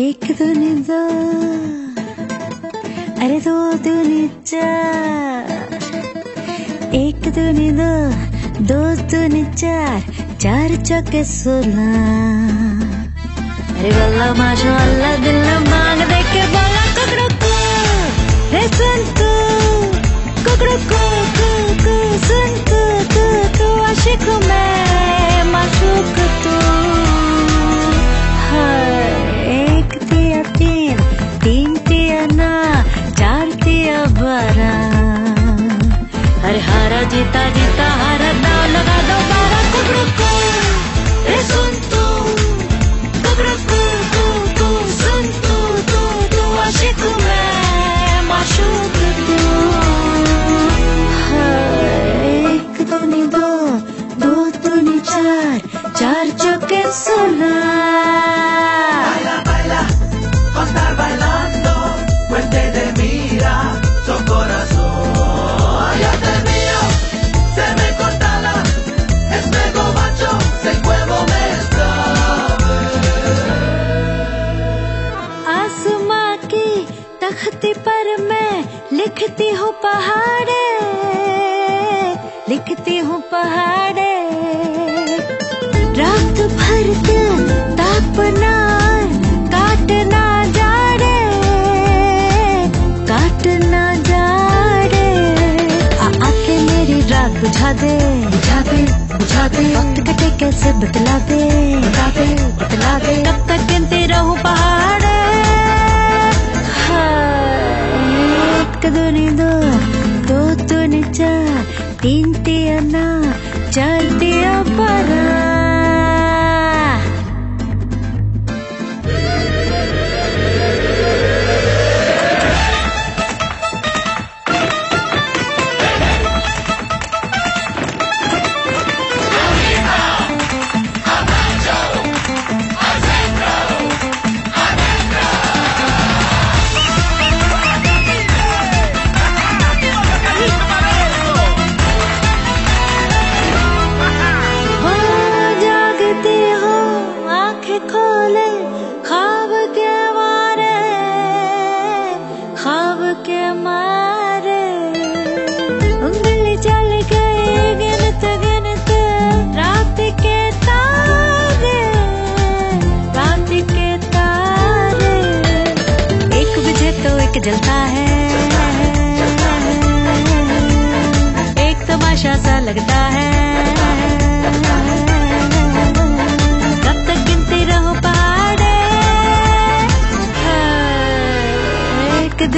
एक दूनी दो अरे दो दूनी चार एक दूनी दो दो दूनी चार चार चौके सोलह अरे वल्ला माशाअल्लाह दिल मांग दे चौके सोलह Baila, baila, contar bailando, pues te de mira, son corazón. Ya te mío, se me corta la, es mego macho, se huevo me आसमां की तख्ती पर मैं लिखती हूँ पहाड़े लिखती हूँ पहाड़े वक्त कैसे बतला दे बता दे बतला दे तब तक गिनते रहूँ पहाड़। एक दूनी दो दो दूनी चार तीन तिया ना चार तिया ख्वाब के ख्वाब के मारे। रात के तारे, रात के तारे। एक बजे तो एक जलता है, एक तमाशा सा लगता है।